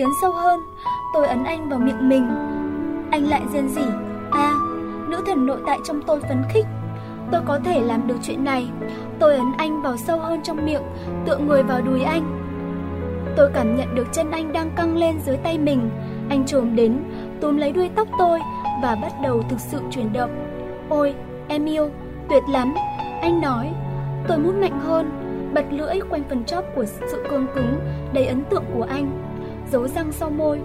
tiến sâu hơn, tôi ấn anh vào miệng mình. Anh lại rên rỉ. À, nữ thần nội tại trong tôi phấn khích. Tôi có thể làm được chuyện này. Tôi ấn anh vào sâu hơn trong miệng, tựa người vào đùi anh. Tôi cảm nhận được chân anh đang căng lên dưới tay mình. Anh trồm đến, túm lấy đuôi tóc tôi và bắt đầu thực sự chuyển động. Ôi, em yêu, tuyệt lắm. Anh nói, tôi mút mạnh hơn, bật lưỡi quanh phần chóp của sự cương cứng, đầy ấn tượng của anh. Giấu răng sau môi.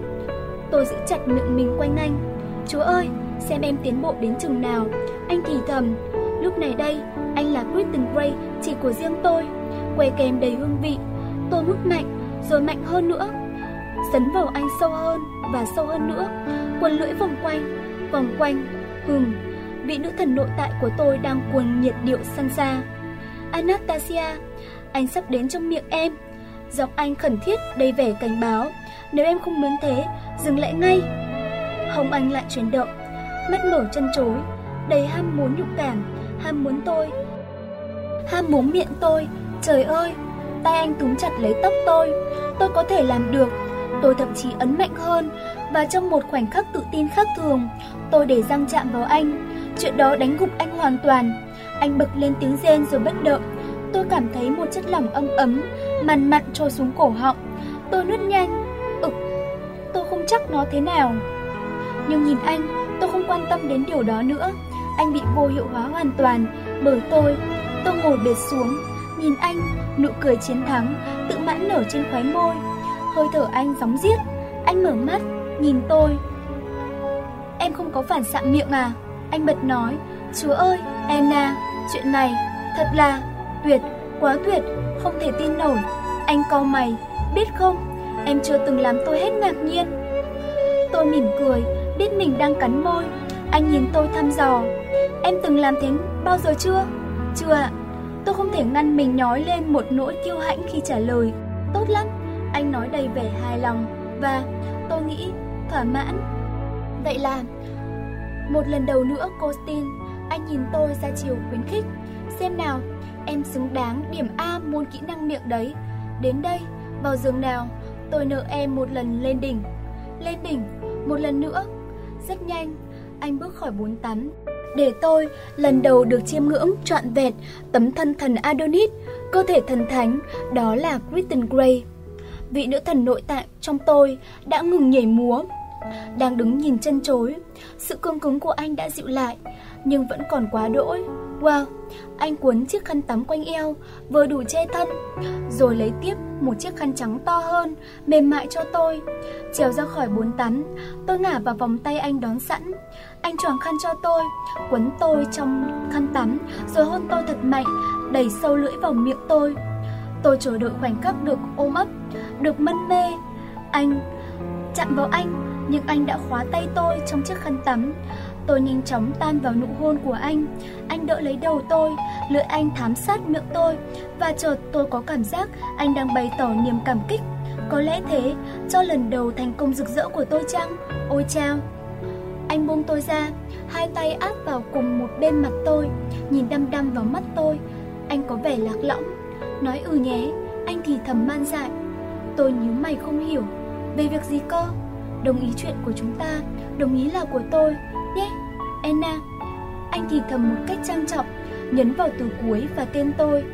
Tôi giữ chặt miệng mình quanh anh. Chúa ơi, xem em tiến bộ đến chừng nào. Anh thì thầm, lúc này đây, anh là Kristen Gray, chỉ của riêng tôi. Quay kem đầy hương vị. Tôi hút mạnh, rồi mạnh hơn nữa. Sấn vào anh sâu hơn và sâu hơn nữa. Quần lưỡi vòng quanh, vòng quanh, hừng. Vị nữ thần nội tại của tôi đang cuồng nhiệt điệu săn xa. Anastasia, anh sắp đến trong miệng em. Giọng anh khẩn thiết đầy vẻ cảnh báo. Nếu em không muốn thế, dừng lại ngay. Hồng anh lại chuyển động, mắt mở chân chối, đầy ham muốn nhục cảm, ham muốn tôi. Ham muốn miệng tôi, trời ơi, tay anh túm chặt lấy tóc tôi. Tôi có thể làm được, tôi thậm chí ấn mạnh hơn. Và trong một khoảnh khắc tự tin khác thường, tôi để răng chạm vào anh. Chuyện đó đánh gục anh hoàn toàn. Anh bực lên tiếng rên rồi bất động. Tôi cảm thấy một chất lỏng âm ấm, mằn mặn trôi xuống cổ họng. Tôi nuốt nhanh. Chắc nó thế nào. Nhưng nhìn anh, tôi không quan tâm đến điều đó nữa. Anh bị vô hiệu hóa hoàn toàn bởi tôi. Tôi ngồi bệt xuống, nhìn anh, nụ cười chiến thắng, tự mãn nở trên khóe môi. Hơi thở anh gióng giết. Anh mở mắt, nhìn tôi. Em không có phản xạ miệng à? Anh bật nói. Chúa ơi, Anna, chuyện này thật là tuyệt, quá tuyệt, không thể tin nổi. Anh cau mày, biết không, em chưa từng làm tôi hết ngạc nhiên. Tôi mỉm cười, biết mình đang cắn môi. Anh nhìn tôi thăm dò. Em từng làm thế bao giờ chưa? Chưa ạ. Tôi không thể ngăn mình nhói lên một nỗi kiêu hãnh khi trả lời. Tốt lắm, anh nói đầy vẻ hài lòng và tôi nghĩ thỏa mãn. Vậy là một lần đầu nữa cô Stin, anh nhìn tôi ra chiều khuyến khích. Xem nào, em xứng đáng điểm A môn kỹ năng miệng đấy. Đến đây, vào giường nào, tôi nợ em một lần lên đỉnh. Lên đỉnh, một lần nữa. Rất nhanh, anh bước khỏi bốn tắm. Để tôi lần đầu được chiêm ngưỡng trọn vẹn tấm thân thần Adonis, cơ thể thần thánh, đó là Kristen Gray. Vị nữ thần nội tại trong tôi đã ngừng nhảy múa. Đang đứng nhìn chân chối, sự cương cứng của anh đã dịu lại, nhưng vẫn còn quá đỗi. Wow, anh cuốn chiếc khăn tắm quanh eo, vừa đủ che thân, rồi lấy tiếp một chiếc khăn trắng to hơn, mềm mại cho tôi. Trèo ra khỏi bồn tắm, tôi ngả vào vòng tay anh đón sẵn. Anh choàng khăn cho tôi, quấn tôi trong khăn tắm, rồi hôn tôi thật mạnh, đẩy sâu lưỡi vào miệng tôi. Tôi chờ đợi khoảnh khắc được ôm ấp, được mân mê. Anh chạm vào anh, nhưng anh đã khóa tay tôi trong chiếc khăn tắm. Tôi nhanh chóng tan vào nụ hôn của anh. Anh đỡ lấy đầu tôi, lưỡi anh thám sát miệng tôi và chợt tôi có cảm giác anh đang bày tỏ niềm cảm kích. Có lẽ thế, cho lần đầu thành công rực rỡ của tôi chăng? Ôi chao! Anh buông tôi ra, hai tay áp vào cùng một bên mặt tôi, nhìn đăm đăm vào mắt tôi. Anh có vẻ lạc lõng, nói ừ nhé, anh thì thầm man dại. Tôi nhíu mày không hiểu, về việc gì cơ? Đồng ý chuyện của chúng ta, đồng ý là của tôi. Anna, anh thì thầm một cách trang trọng, nhấn vào từ cuối và tên tôi.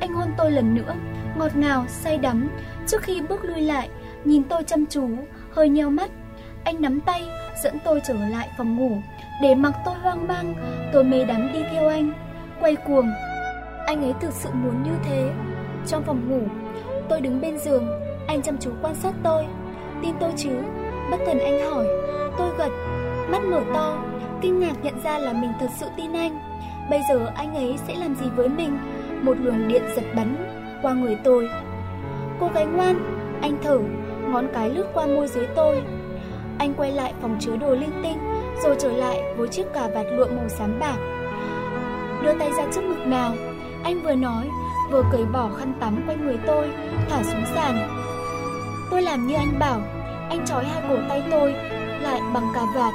Anh hôn tôi lần nữa, ngọt ngào, say đắm, trước khi bước lui lại, nhìn tôi chăm chú, hơi nheo mắt. Anh nắm tay, dẫn tôi trở lại phòng ngủ, để mặc tôi hoang mang, tôi mê đắm đi theo anh, quay cuồng. Anh ấy thực sự muốn như thế. Trong phòng ngủ, tôi đứng bên giường, anh chăm chú quan sát tôi. Tin tôi chứ? Bất thần anh hỏi, tôi gật, mắt mở to, kinh ngạc nhận ra là mình thật sự tin anh. Bây giờ anh ấy sẽ làm gì với mình? Một luồng điện giật bắn qua người tôi. Cô gái ngoan, anh thở, ngón cái lướt qua môi dưới tôi. Anh quay lại phòng chứa đồ linh tinh, rồi trở lại với chiếc cà vạt lụa màu xám bạc. Đưa tay ra trước ngực nào, anh vừa nói, vừa cởi bỏ khăn tắm quanh người tôi, thả xuống sàn. Tôi làm như anh bảo, anh trói hai cổ tay tôi lại bằng cà vạt,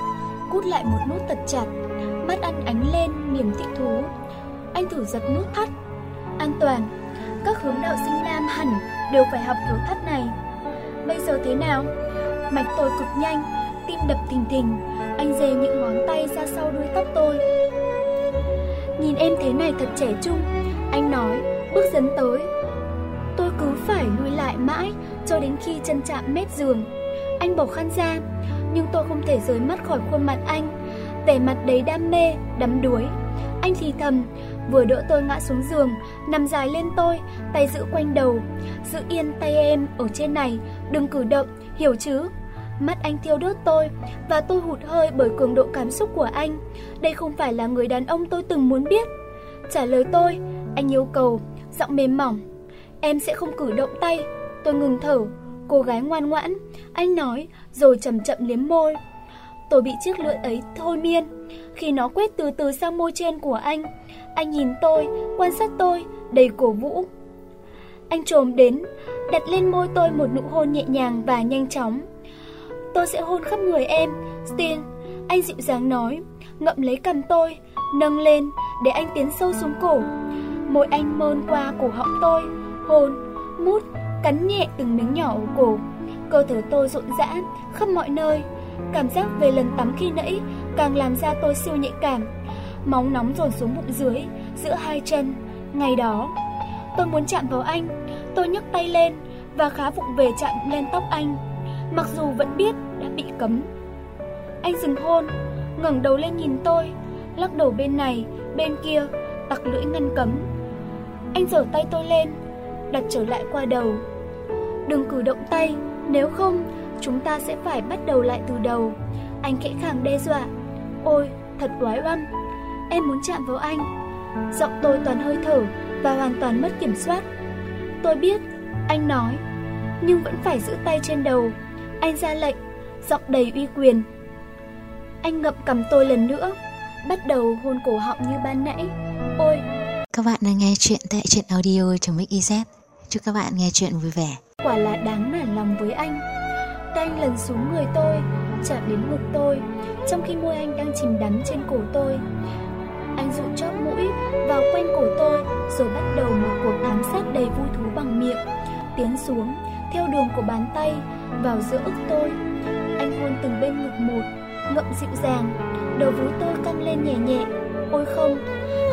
cút lại một nút thật chặt, mắt anh ánh lên niềm thích thú. Anh thử giật nút thắt. An toàn, các hướng đạo sinh nam hẳn đều phải học kiểu thắt này. Bây giờ thế nào? Mạch tôi cực nhanh, tim đập thình thình, anh dè những ngón tay ra sau đuôi tóc tôi. Nhìn em thế này thật trẻ trung, anh nói, bước dấn tới. Tôi cứ phải lùi lại mãi cho đến khi chân chạm mép giường. Anh bỏ khăn ra, nhưng tôi không thể rời mắt khỏi khuôn mặt anh. Vẻ mặt đầy đam mê, đắm đuối. Anh thì thầm, vừa đỡ tôi ngã xuống giường, nằm dài lên tôi, tay giữ quanh đầu. Giữ yên tay em ở trên này, đừng cử động, hiểu chứ? Mắt anh thiêu đốt tôi và tôi hụt hơi bởi cường độ cảm xúc của anh. Đây không phải là người đàn ông tôi từng muốn biết. Trả lời tôi, anh yêu cầu, giọng mềm mỏng. Em sẽ không cử động tay. Tôi ngừng thở, cô gái ngoan ngoãn. Anh nói, rồi chậm chậm liếm môi. Tôi bị chiếc lưỡi ấy thôi miên. Khi nó quét từ từ sang môi trên của anh, anh nhìn tôi, quan sát tôi, đầy cổ vũ. Anh trồm đến, đặt lên môi tôi một nụ hôn nhẹ nhàng và nhanh chóng. Tôi sẽ hôn khắp người em, Stin. Anh dịu dàng nói, ngậm lấy cầm tôi, nâng lên để anh tiến sâu xuống cổ. Môi anh mơn qua cổ họng tôi, hôn, mút, cắn nhẹ từng miếng nhỏ ở cổ. Cơ thể tôi rộn rã khắp mọi nơi. Cảm giác về lần tắm khi nãy càng làm ra tôi siêu nhạy cảm. Máu nóng dồn xuống bụng dưới, giữa hai chân. Ngày đó, tôi muốn chạm vào anh. Tôi nhấc tay lên và khá vụng về chạm lên tóc anh. Mặc dù vẫn biết đã bị cấm. Anh dừng hôn, ngẩng đầu lên nhìn tôi, lắc đầu bên này, bên kia, tặc lưỡi ngăn cấm. Anh giở tay tôi lên, đặt trở lại qua đầu. Đừng cử động tay, nếu không, chúng ta sẽ phải bắt đầu lại từ đầu. Anh khẽ khàng đe dọa. Ôi, thật quái oăm. Em muốn chạm vào anh. Giọng tôi toàn hơi thở và hoàn toàn mất kiểm soát. Tôi biết, anh nói, nhưng vẫn phải giữ tay trên đầu. Anh ra lệnh, giọng đầy uy quyền. Anh ngậm cầm tôi lần nữa, bắt đầu hôn cổ họng như ban nãy. Ôi! Các bạn đang nghe chuyện tại truyện audio.mix.iz. Chúc các bạn nghe chuyện vui vẻ. Quả là đáng nản lòng với anh. Tay anh lần xuống người tôi, chạm đến ngực tôi, trong khi môi anh đang chìm đắm trên cổ tôi. Anh dụ chóp mũi vào quanh cổ tôi, rồi bắt đầu một cuộc ám sát đầy vui thú bằng miệng, tiến xuống theo đường của bàn tay vào giữa ức tôi. Anh hôn từng bên ngực một, ngậm dịu dàng, đầu vú tôi căng lên nhẹ nhẹ. Ôi không,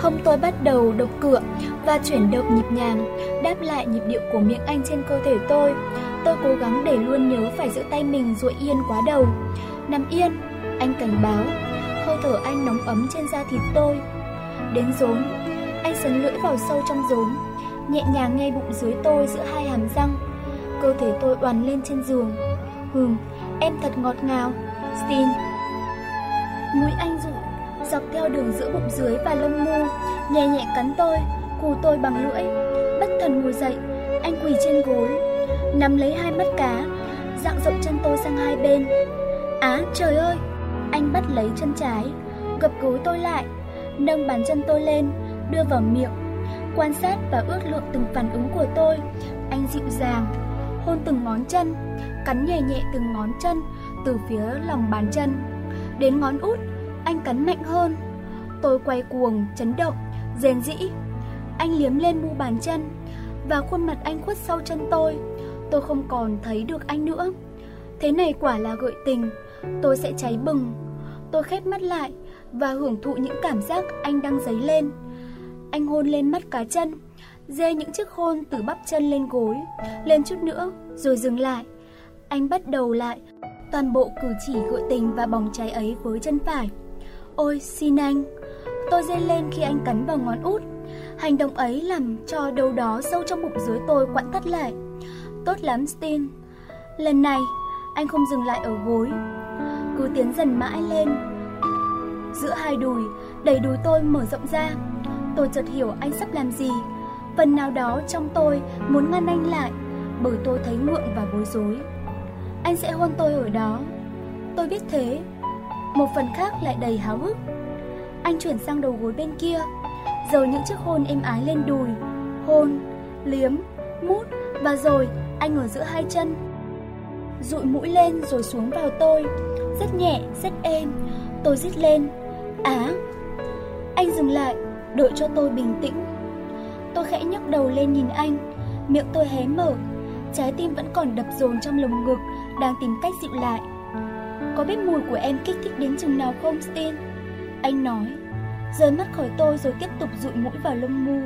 hông tôi bắt đầu độc cửa và chuyển động nhịp nhàng, đáp lại nhịp điệu của miệng anh trên cơ thể tôi. Tôi cố gắng để luôn nhớ phải giữ tay mình duỗi yên quá đầu. Nằm yên, anh cảnh báo, hơi thở anh nóng ấm trên da thịt tôi. Đến rốn, anh sấn lưỡi vào sâu trong rốn, nhẹ nhàng ngay bụng dưới tôi giữa hai hàm răng. Cơ thể tôi oằn lên trên giường. Hừm, em thật ngọt ngào. Stin. Mũi anh rụi, dọc theo đường giữa bụng dưới và lông mu, nhẹ nhẹ cắn tôi, cù tôi bằng lưỡi. Bất thần ngồi dậy, anh quỳ trên gối, nắm lấy hai mắt cá, dạng rộng chân tôi sang hai bên. Á, trời ơi! Anh bắt lấy chân trái, gập gối tôi lại, nâng bàn chân tôi lên, đưa vào miệng. Quan sát và ước lượng từng phản ứng của tôi, anh dịu dàng, hôn từng ngón chân, cắn nhẹ nhẹ từng ngón chân từ phía lòng bàn chân. Đến ngón út, anh cắn mạnh hơn. Tôi quay cuồng, chấn động, rền rĩ. Anh liếm lên mu bàn chân và khuôn mặt anh khuất sau chân tôi. Tôi không còn thấy được anh nữa. Thế này quả là gợi tình, tôi sẽ cháy bừng. Tôi khép mắt lại và hưởng thụ những cảm giác anh đang dấy lên. Anh hôn lên mắt cá chân, dê những chiếc hôn từ bắp chân lên gối, lên chút nữa, rồi dừng lại. Anh bắt đầu lại, toàn bộ cử chỉ gợi tình và bỏng cháy ấy với chân phải. Ôi, xin anh. Tôi dê lên khi anh cắn vào ngón út. Hành động ấy làm cho đâu đó sâu trong bụng dưới tôi quặn thắt lại. Tốt lắm, Stin. Lần này, anh không dừng lại ở gối. Cứ tiến dần mãi lên. Giữa hai đùi, đẩy đùi tôi mở rộng ra. Tôi chợt hiểu anh sắp làm gì. Phần nào đó trong tôi muốn ngăn anh lại, bởi tôi thấy ngượng và bối rối. Anh sẽ hôn tôi ở đó. Tôi biết thế. Một phần khác lại đầy háo hức. Anh chuyển sang đầu gối bên kia, rồi những chiếc hôn êm ái lên đùi, hôn, liếm, mút và rồi anh ở giữa hai chân. Dụi mũi lên rồi xuống vào tôi, rất nhẹ, rất êm. Tôi rít lên, á. Anh dừng lại, đợi cho tôi bình tĩnh. Tôi khẽ nhấc đầu lên nhìn anh, miệng tôi hé mở, trái tim vẫn còn đập dồn trong lồng ngực đang tìm cách dịu lại. Có biết mùi của em kích thích đến chừng nào không, Stin? Anh nói, rời mắt khỏi tôi rồi tiếp tục dụi mũi vào lông mu,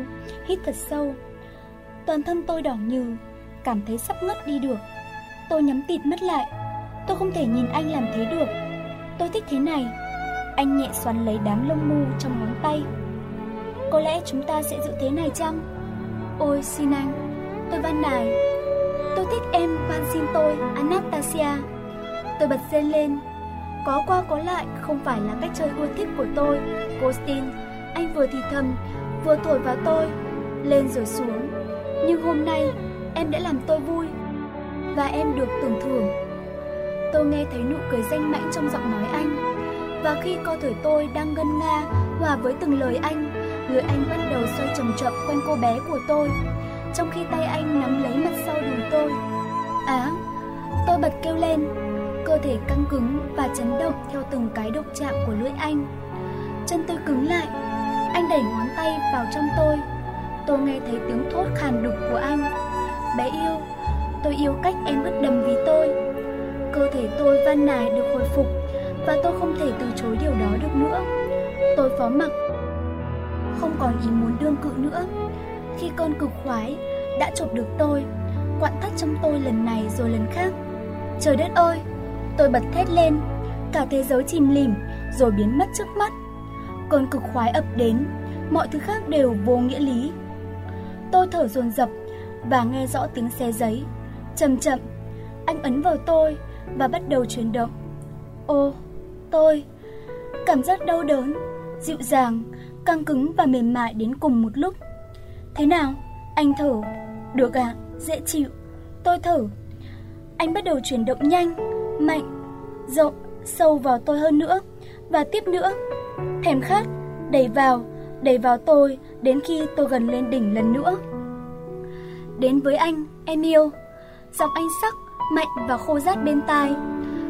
hít thật sâu. Toàn thân tôi đỏ nhừ, cảm thấy sắp ngất đi được. Tôi nhắm tịt mắt lại, tôi không thể nhìn anh làm thế được. Tôi thích thế này. Anh nhẹ xoắn lấy đám lông mu trong ngón tay. Có lẽ chúng ta sẽ giữ thế này chăng? Ôi xin anh, tôi van nài. Tôi thích em, van xin tôi, Anastasia. Tôi bật dây lên. Có qua có lại không phải là cách chơi ưa thích của tôi, Costin. Anh vừa thì thầm, vừa thổi vào tôi, lên rồi xuống. Nhưng hôm nay, em đã làm tôi vui. Và em được tưởng thưởng. Tôi nghe thấy nụ cười danh mãnh trong giọng nói anh. Và khi co thổi tôi đang ngân nga hòa với từng lời anh, người anh bắt đầu xoay chậm chậm quanh cô bé của tôi, trong khi tay anh nắm lấy mặt sau đùi tôi. Á, tôi bật kêu lên, cơ thể căng cứng và chấn động theo từng cái động chạm của lưỡi anh. Chân tôi cứng lại, anh đẩy ngón tay vào trong tôi. Tôi nghe thấy tiếng thốt khàn đục của anh. Bé yêu, tôi yêu cách em ướt đầm vì tôi. Cơ thể tôi van nài được hồi phục và tôi không thể từ chối điều đó được nữa. Tôi phó mặc, không còn ý muốn đương cự nữa. Khi cơn cực khoái đã chụp được tôi, quặn thắt trong tôi lần này rồi lần khác. Trời đất ơi, tôi bật thét lên, cả thế giới chìm lìm rồi biến mất trước mắt. Cơn cực khoái ập đến, mọi thứ khác đều vô nghĩa lý. Tôi thở dồn dập và nghe rõ tiếng xe giấy. Chậm chậm, anh ấn vào tôi và bắt đầu chuyển động. Ô, tôi, cảm giác đau đớn, dịu dàng, căng cứng và mềm mại đến cùng một lúc. Thế nào? Anh thở. Được ạ, à, dễ chịu. Tôi thở. Anh bắt đầu chuyển động nhanh, mạnh, rộng, sâu vào tôi hơn nữa và tiếp nữa. Thèm khát, đẩy vào, đẩy vào tôi đến khi tôi gần lên đỉnh lần nữa. Đến với anh, em yêu. Giọng anh sắc, mạnh và khô rát bên tai.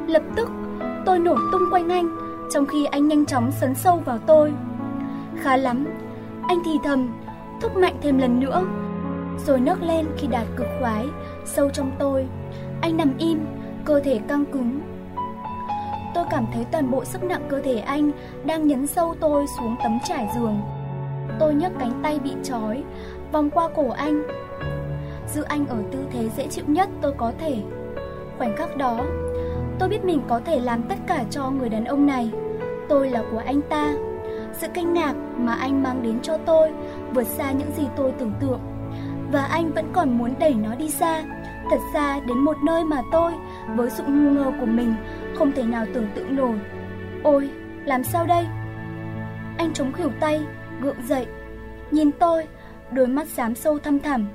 Lập tức, tôi nổ tung quanh anh, trong khi anh nhanh chóng sấn sâu vào tôi. Khá lắm, anh thì thầm, thúc mạnh thêm lần nữa. Rồi nấc lên khi đạt cực khoái, sâu trong tôi. Anh nằm im, cơ thể căng cứng. Tôi cảm thấy toàn bộ sức nặng cơ thể anh đang nhấn sâu tôi xuống tấm trải giường. Tôi nhấc cánh tay bị trói, vòng qua cổ anh. Giữ anh ở tư thế dễ chịu nhất tôi có thể. Khoảnh khắc đó, tôi biết mình có thể làm tất cả cho người đàn ông này. Tôi là của anh ta. Sự kinh ngạc mà anh mang đến cho tôi vượt xa những gì tôi tưởng tượng. Và anh vẫn còn muốn đẩy nó đi xa, thật xa đến một nơi mà tôi, với sự ngu ngơ của mình, không thể nào tưởng tượng nổi. Ôi, làm sao đây? Anh chống khỉu tay, gượng dậy, nhìn tôi, đôi mắt xám sâu thăm thẳm.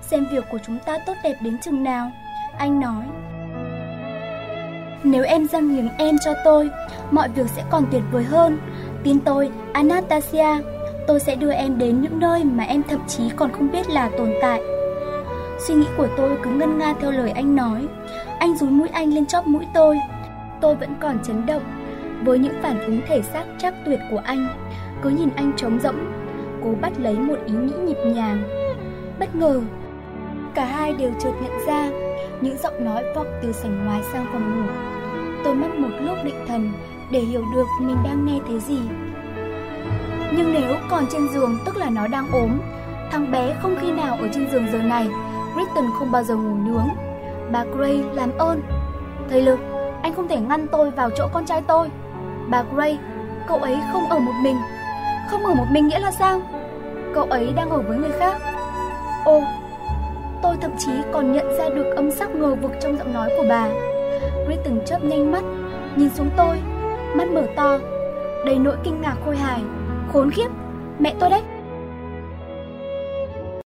Xem việc của chúng ta tốt đẹp đến chừng nào, anh nói. Nếu em dâng hiến em cho tôi, mọi việc sẽ còn tuyệt vời hơn. Tin tôi, Anastasia, tôi sẽ đưa em đến những nơi mà em thậm chí còn không biết là tồn tại. Suy nghĩ của tôi cứ ngân nga theo lời anh nói. Anh rúi mũi anh lên chóp mũi tôi. Tôi vẫn còn chấn động với những phản ứng thể xác chắc tuyệt của anh. Cứ nhìn anh trống rỗng, cố bắt lấy một ý nghĩ nhịp nhàng. Bất ngờ, cả hai đều chợt nhận ra những giọng nói vọng từ sảnh ngoài sang phòng ngủ. Tôi mất một lúc định thần để hiểu được mình đang nghe thấy gì. Nhưng nếu còn trên giường tức là nó đang ốm, thằng bé không khi nào ở trên giường giờ này, Britton không bao giờ ngủ nướng. Bà Gray làm ơn. Thầy Lực, anh không thể ngăn tôi vào chỗ con trai tôi. Bà Gray, cậu ấy không ở một mình. Không ở một mình nghĩa là sao? Cậu ấy đang ở với người khác. Ô, tôi thậm chí còn nhận ra được âm sắc ngờ vực trong giọng nói của bà. Gray từng chớp nhanh mắt, nhìn xuống tôi, mắt mở to, đầy nỗi kinh ngạc khôi hài. Khốn khiếp, mẹ tôi đấy.